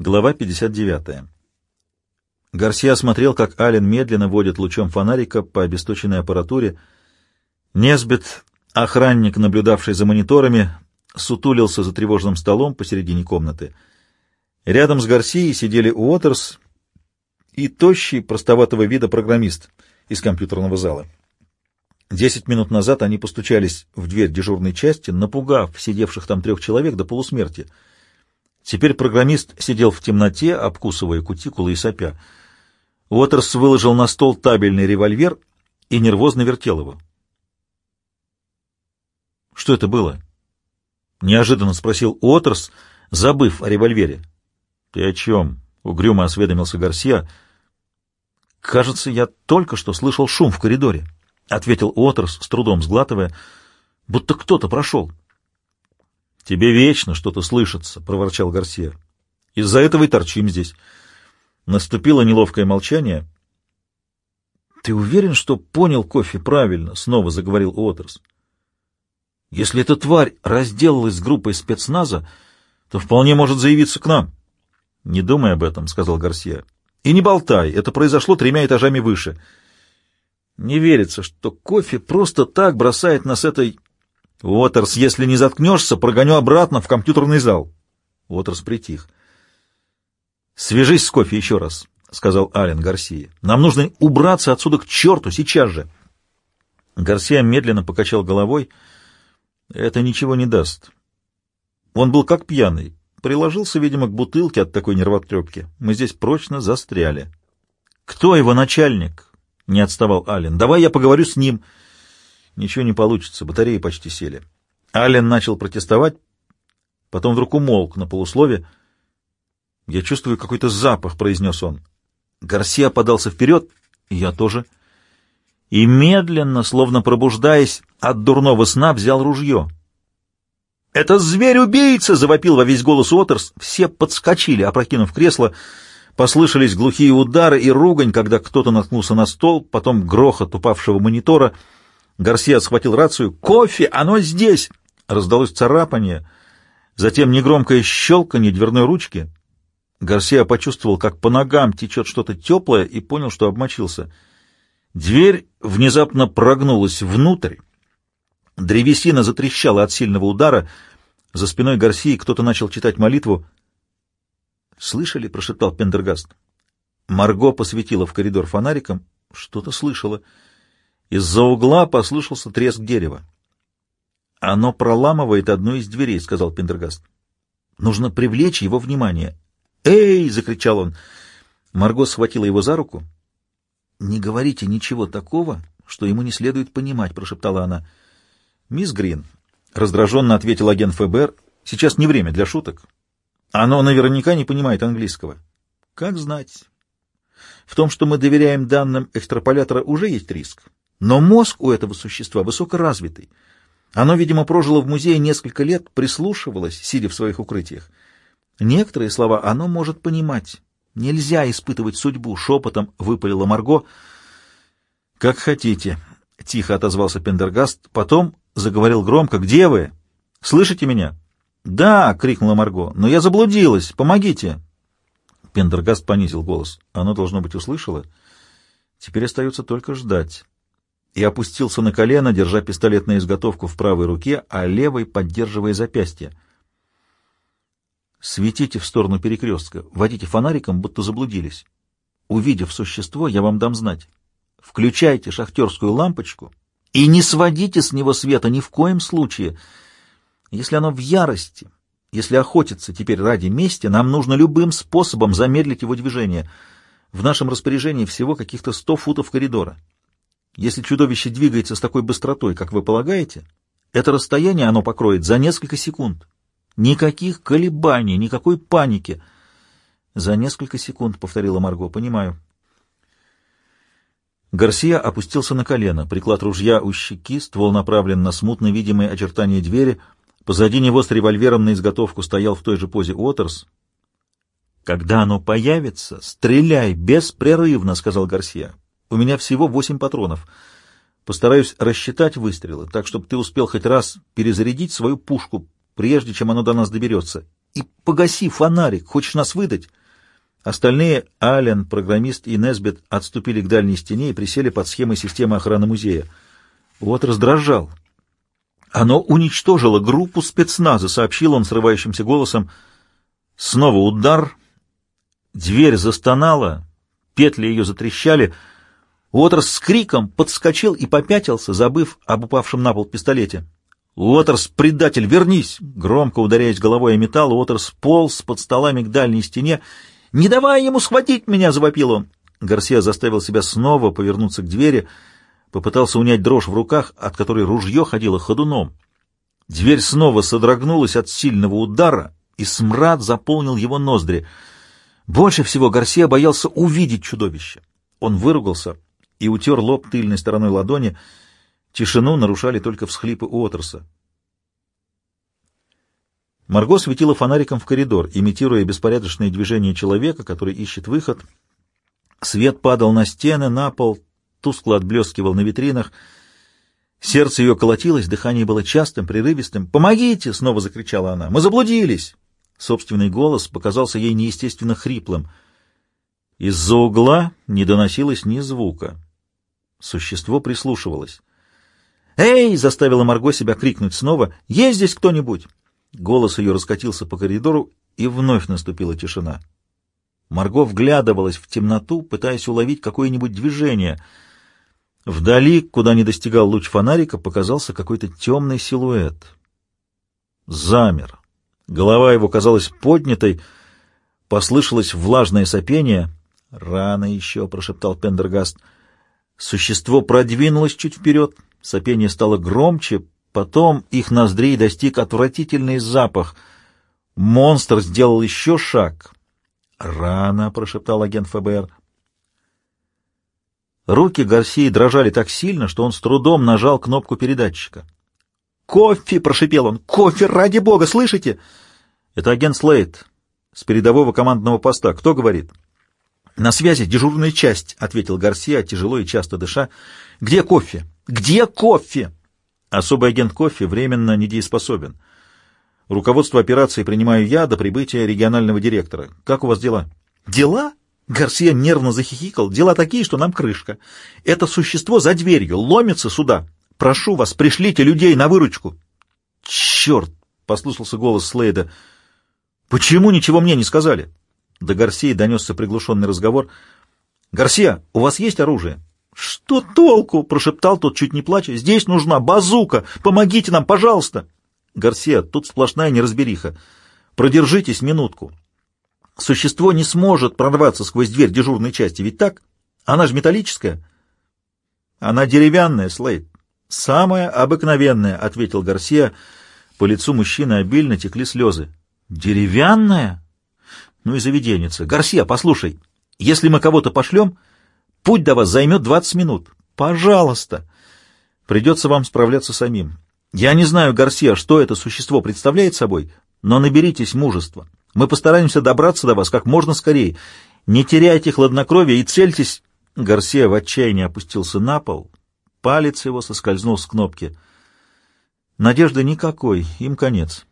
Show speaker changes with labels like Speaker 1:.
Speaker 1: Глава 59. Гарсия смотрел, как Ален медленно водит лучом фонарика по обесточенной аппаратуре. Несбит, охранник, наблюдавший за мониторами, сутулился за тревожным столом посередине комнаты. Рядом с Гарсией сидели Уотерс и тощий, простоватого вида программист из компьютерного зала. Десять минут назад они постучались в дверь дежурной части, напугав сидевших там трех человек до полусмерти — Теперь программист сидел в темноте, обкусывая кутикулы и сопя. Уотерс выложил на стол табельный револьвер и нервозно вертел его. «Что это было?» — неожиданно спросил Уотерс, забыв о револьвере. «Ты о чем?» — угрюмо осведомился Гарсия. «Кажется, я только что слышал шум в коридоре», — ответил Уотерс, с трудом сглатывая, — «будто кто-то прошел». «Тебе вечно что-то слышится», — проворчал Гарсия. «Из-за этого и торчим здесь». Наступило неловкое молчание. «Ты уверен, что понял кофе правильно?» — снова заговорил Уотерс. «Если эта тварь разделалась с группой спецназа, то вполне может заявиться к нам». «Не думай об этом», — сказал Гарсия. «И не болтай, это произошло тремя этажами выше». «Не верится, что кофе просто так бросает нас этой Уотерс, если не заткнешься, прогоню обратно в компьютерный зал. Уотерс притих. Свяжись с кофе еще раз, сказал Ален Гарсия. Нам нужно убраться отсюда к черту сейчас же. Гарсия медленно покачал головой. Это ничего не даст. Он был как пьяный. Приложился, видимо, к бутылке от такой нервотрепки. Мы здесь прочно застряли. Кто его начальник? Не отставал Ален. Давай я поговорю с ним. — Ничего не получится, батареи почти сели. Аллен начал протестовать, потом вдруг умолк на полуслове. «Я чувствую какой-то запах», — произнес он. Гарсия подался вперед, и я тоже. И медленно, словно пробуждаясь от дурного сна, взял ружье. «Это зверь-убийца!» — завопил во весь голос Уотерс. Все подскочили, опрокинув кресло. Послышались глухие удары и ругань, когда кто-то наткнулся на стол, потом грохот упавшего монитора — Гарсия схватил рацию. «Кофе! Оно здесь!» Раздалось царапание, затем негромкое щелканье дверной ручки. Гарсия почувствовал, как по ногам течет что-то теплое, и понял, что обмочился. Дверь внезапно прогнулась внутрь. Древесина затрещала от сильного удара. За спиной Гарсии кто-то начал читать молитву. «Слышали?» — прошептал Пендергаст. Марго посветила в коридор фонариком. Что-то слышала. Из-за угла послышался треск дерева. «Оно проламывает одну из дверей», — сказал Пендергаст. «Нужно привлечь его внимание». «Эй!» — закричал он. Марго схватила его за руку. «Не говорите ничего такого, что ему не следует понимать», — прошептала она. «Мисс Грин», — раздраженно ответил агент ФБР, — «сейчас не время для шуток. Оно наверняка не понимает английского». «Как знать». В том, что мы доверяем данным экстраполятора, уже есть риск. Но мозг у этого существа высокоразвитый. Оно, видимо, прожило в музее несколько лет, прислушивалось, сидя в своих укрытиях. Некоторые слова оно может понимать. Нельзя испытывать судьбу, шепотом выпалила Марго. «Как хотите», — тихо отозвался Пендергаст, потом заговорил громко. «Где вы? Слышите меня?» «Да!» — крикнула Марго. «Но я заблудилась! Помогите!» Пендергаст понизил голос. Оно, должно быть, услышало. Теперь остается только ждать и опустился на колено, держа пистолет на изготовку в правой руке, а левой поддерживая запястье. Светите в сторону перекрестка, водите фонариком, будто заблудились. Увидев существо, я вам дам знать. Включайте шахтерскую лампочку и не сводите с него света ни в коем случае. Если оно в ярости, если охотится теперь ради мести, нам нужно любым способом замедлить его движение. В нашем распоряжении всего каких-то сто футов коридора. Если чудовище двигается с такой быстротой, как вы полагаете, это расстояние оно покроет за несколько секунд. Никаких колебаний, никакой паники. За несколько секунд, — повторила Марго, — понимаю. Гарсия опустился на колено, приклад ружья у щеки, ствол направлен на смутно видимые очертания двери. Позади него с револьвером на изготовку стоял в той же позе Уотерс. «Когда оно появится, стреляй беспрерывно», — сказал Гарсия. У меня всего восемь патронов. Постараюсь рассчитать выстрелы, так чтобы ты успел хоть раз перезарядить свою пушку, прежде чем оно до нас доберется. И погаси фонарик, хочешь нас выдать? Остальные, Аллен, программист и Несбет, отступили к дальней стене и присели под схемой системы охраны музея. Вот раздражал. Оно уничтожило группу спецназа, сообщил он срывающимся голосом. Снова удар. Дверь застонала, петли ее затрещали. Уотерс с криком подскочил и попятился, забыв об упавшем на пол пистолете. «Уотерс, предатель, вернись!» Громко ударяясь головой о металл, Уотерс полз под столами к дальней стене. «Не давай ему схватить меня!» — завопил он. Гарсия заставил себя снова повернуться к двери, попытался унять дрожь в руках, от которой ружье ходило ходуном. Дверь снова содрогнулась от сильного удара, и смрад заполнил его ноздри. Больше всего Гарсия боялся увидеть чудовище. Он выругался и утер лоб тыльной стороной ладони. Тишину нарушали только всхлипы Уотерса. Марго светила фонариком в коридор, имитируя беспорядочные движения человека, который ищет выход. Свет падал на стены, на пол, тускло отблескивал на витринах. Сердце ее колотилось, дыхание было частым, прерывистым. «Помогите!» — снова закричала она. «Мы заблудились!» Собственный голос показался ей неестественно хриплым. Из-за угла не доносилось ни звука. Существо прислушивалось. «Эй!» — заставила Марго себя крикнуть снова. «Есть здесь кто-нибудь?» Голос ее раскатился по коридору, и вновь наступила тишина. Марго вглядывалась в темноту, пытаясь уловить какое-нибудь движение. Вдали, куда не достигал луч фонарика, показался какой-то темный силуэт. Замер. Голова его казалась поднятой, послышалось влажное сопение. «Рано еще», — прошептал Пендергаст. Существо продвинулось чуть вперед, сопение стало громче, потом их ноздрей достиг отвратительный запах. Монстр сделал еще шаг. «Рано», — прошептал агент ФБР. Руки Гарсии дрожали так сильно, что он с трудом нажал кнопку передатчика. «Кофе!» — прошипел он. «Кофе, ради бога, слышите?» «Это агент Слейд с передового командного поста. Кто говорит?» «На связи дежурная часть», — ответил Гарсия, тяжело и часто дыша. «Где кофе? Где кофе?» «Особый агент кофе временно недееспособен. Руководство операции принимаю я до прибытия регионального директора. Как у вас дела?» «Дела?» Гарсия нервно захихикал. «Дела такие, что нам крышка. Это существо за дверью, ломится сюда. Прошу вас, пришлите людей на выручку. Черт! Послушался голос Слейда. Почему ничего мне не сказали? До Гарсии донесся приглушенный разговор. Гарсия, у вас есть оружие? Что толку? прошептал тот, чуть не плача. Здесь нужна базука. Помогите нам, пожалуйста. Гарсия, тут сплошная неразбериха. Продержитесь минутку. Существо не сможет прорваться сквозь дверь дежурной части, ведь так? Она же металлическая. Она деревянная, Слейд. «Самое обыкновенное», — ответил Гарсия. По лицу мужчины обильно текли слезы. «Деревянная?» «Ну и заведенница. Гарсия, послушай, если мы кого-то пошлем, путь до вас займет двадцать минут. Пожалуйста. Придется вам справляться самим. Я не знаю, Гарсия, что это существо представляет собой, но наберитесь мужества. Мы постараемся добраться до вас как можно скорее. Не теряйте хладнокровия и цельтесь...» Гарсия в отчаянии опустился на пол, Палец его соскользнул с кнопки. Надежды никакой, им конец.